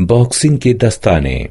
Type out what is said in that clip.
Boxing के दस्ताने।